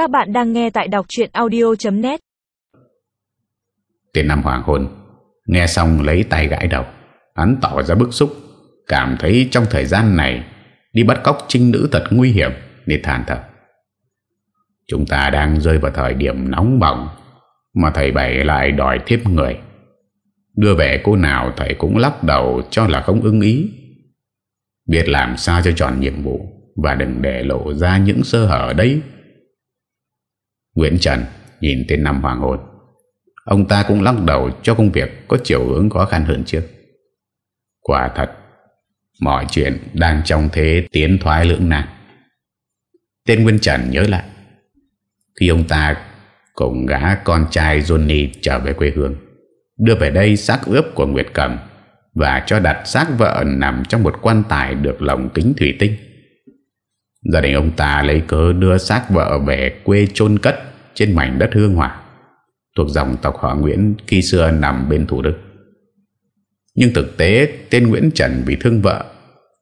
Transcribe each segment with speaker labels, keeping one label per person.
Speaker 1: Các bạn đang nghe tại đọc chuyện audio.net
Speaker 2: Tiền Nam hoàng hôn Nghe xong lấy tay gãi đầu. Hắn tỏ ra bức xúc, Cảm thấy trong thời gian này, Đi bắt cóc trinh nữ thật nguy hiểm, Nên than thở. Chúng ta đang rơi vào thời điểm nóng bỏng, Mà thầy Bảy lại đòi thiếp người. Đưa về cô nào thầy cũng lắc đầu cho là không ưng ý. Biết làm sao cho tròn nhiệm vụ Và đừng để lộ ra những sơ hở đấy. Nguyễn Trần nhìn tên năm hoàng hôn. Ông ta cũng lắc đầu cho công việc có chiều hướng khó khăn hơn trước. Quả thật, Mọi chuyện đang trong thế tiến thoái lưỡng nan. Tên Nguyễn Trần nhớ lại, Khi ông ta cùng gã con trai Johnny trở về quê hương, Đưa về đây xác ướp của Nguyệt Cầm Và cho đặt xác vợ nằm trong một quan tài được lồng kính thủy tinh. Gia đình ông ta lấy cớ đưa xác vợ về quê chôn cất trên mảnh đất hương hỏa thuộc dòng tộc họ Nguyễn khi xưa nằm bên Thủ Đức. Nhưng thực tế tên Nguyễn Trần bị thương vợ,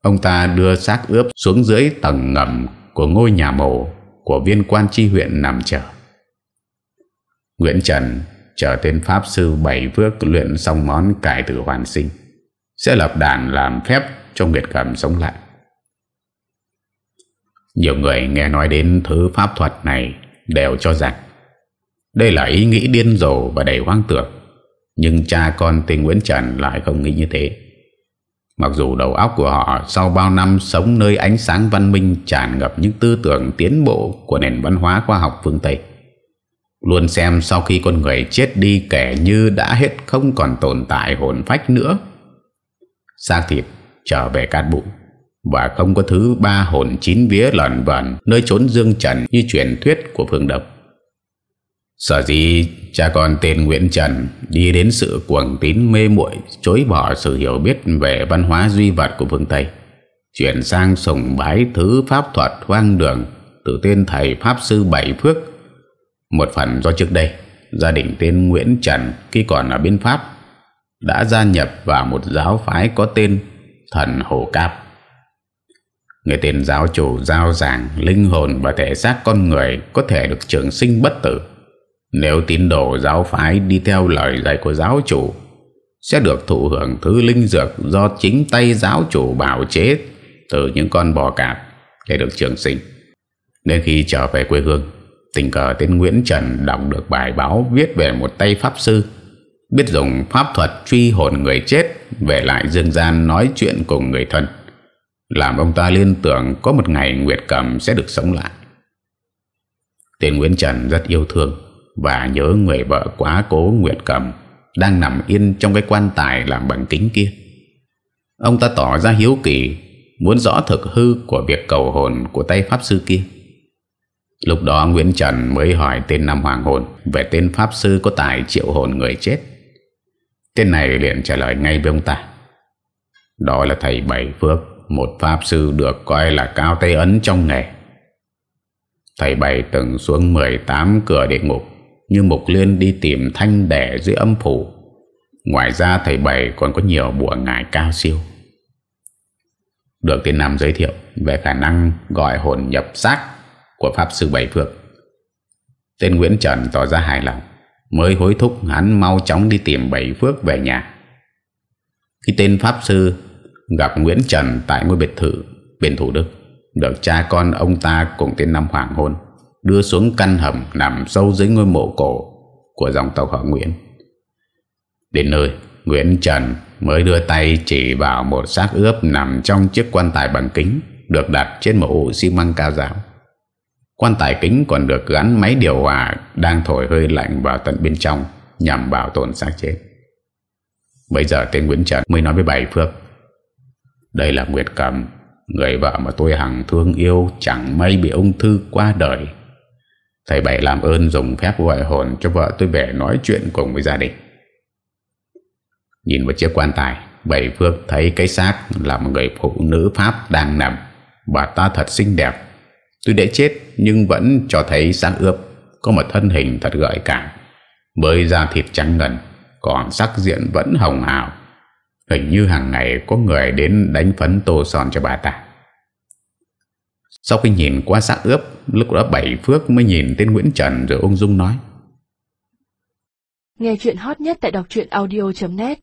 Speaker 2: ông ta đưa xác ướp xuống dưới tầng ngầm của ngôi nhà mộ của viên quan tri huyện nằm chờ. Nguyễn Trần chờ tên Pháp Sư Bảy Phước luyện xong món cải tử hoàn sinh, sẽ lập đàn làm phép cho Nguyệt Cầm sống lại. Nhiều người nghe nói đến thứ pháp thuật này đều cho rằng đây là ý nghĩ điên rồ và đầy hoang tưởng. Nhưng cha con tên Nguyễn Trần lại không nghĩ như thế. Mặc dù đầu óc của họ sau bao năm sống nơi ánh sáng văn minh tràn ngập những tư tưởng tiến bộ của nền văn hóa khoa học phương Tây. Luôn xem sau khi con người chết đi kẻ như đã hết không còn tồn tại hồn phách nữa. Xác thịt trở về cát bụi và không có thứ ba hồn chín vía lòn vòn nơi trốn dương trần như truyền thuyết của phương Đông. Sở dĩ cha con tên Nguyễn Trần đi đến sự cuồng tín mê muội chối bỏ sự hiểu biết về văn hóa duy vật của phương Tây, chuyển sang sùng bái thứ pháp thuật hoang đường từ tên thầy Pháp Sư Bảy Phước. Một phần do trước đây, gia đình tên Nguyễn Trần khi còn ở bên Pháp đã gia nhập vào một giáo phái có tên Thần Hồ Cáp. Người tên giáo chủ giao giảng linh hồn và thể xác con người có thể được trường sinh bất tử. Nếu tín đồ giáo phái đi theo lời dạy của giáo chủ sẽ được thụ hưởng thứ linh dược do chính tay giáo chủ bảo chế từ những con bò cạp để được trường sinh. Đến khi trở về quê hương, tình cờ tên Nguyễn Trần đọc được bài báo viết về một tay pháp sư biết dùng pháp thuật truy hồn người chết về lại dương gian nói chuyện cùng người thân làm ông ta liên tưởng có một ngày Nguyệt Cầm sẽ được sống lại. Tên Nguyễn Trần rất yêu thương và nhớ người vợ quá cố Nguyệt Cầm đang nằm yên trong cái quan tài làm bằng kính kia. Ông ta tỏ ra hiếu kỳ, muốn rõ thực hư của việc cầu hồn của tay Pháp Sư kia. Lúc đó Nguyễn Trần mới hỏi tên Nam Hoàng Hồn về tên Pháp Sư có tài triệu hồn người chết. Tên này liền trả lời ngay với ông ta. Đó là thầy Bảy Phước một pháp sư được coi là cao tay ấn trong nghề. Thầy Bảy từng xuống 18 cửa địa ngục, như Mục Liên đi tìm thanh đẻ dưới âm phủ. Ngoài ra, thầy Bảy còn có nhiều bùa ngải cao siêu. Được tên Nam giới thiệu về khả năng gọi hồn nhập xác của Pháp Sư Bảy Phước. Tên Nguyễn Trần tỏ ra hài lòng, mới hối thúc hắn mau chóng đi tìm Bảy Phước về nhà. Khi tên Pháp Sư gặp Nguyễn Trần tại ngôi biệt thự bên Thủ Đức được cha con ông ta cùng tên năm hoàng hôn đưa xuống căn hầm nằm sâu dưới ngôi mộ cổ của dòng tộc họ Nguyễn. Đến nơi, Nguyễn Trần mới đưa tay chỉ vào một xác ướp nằm trong chiếc quan tài bằng kính được đặt trên một ổ xi măng cao giáo. Quan tài kính còn được gắn máy điều hòa đang thổi hơi lạnh vào tận bên trong nhằm bảo tồn xác chết. Bây giờ tên Nguyễn Trần mới nói với bảy Phước đây là Nguyệt Cầm Người vợ mà tôi hằng thương yêu Chẳng may bị ung thư qua đời. Thầy Bảy làm ơn dùng phép gọi hồn Cho vợ tôi về nói chuyện cùng với gia đình. Nhìn vào chiếc quan tài, Bảy Phước thấy cái xác Là một người phụ nữ Pháp đang nằm. Bà ta thật xinh đẹp. Tôi đã chết, nhưng vẫn cho thấy xác ướp. Có một thân hình thật gợi cảm. Với da thịt trắng ngần, Còn sắc diện vẫn hồng hào. Hình như hàng ngày có người đến đánh phấn tô son cho bà ta. Sau khi nhìn qua xác ướp, Lúc đó Bảy Phước mới nhìn tên Nguyễn Trần Rồi ung dung nói.
Speaker 3: Nghe chuyện hot nhất tại đọc truyện audio.net